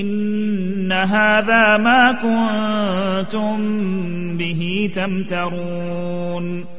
إن هذا ما كنتم به تمترون.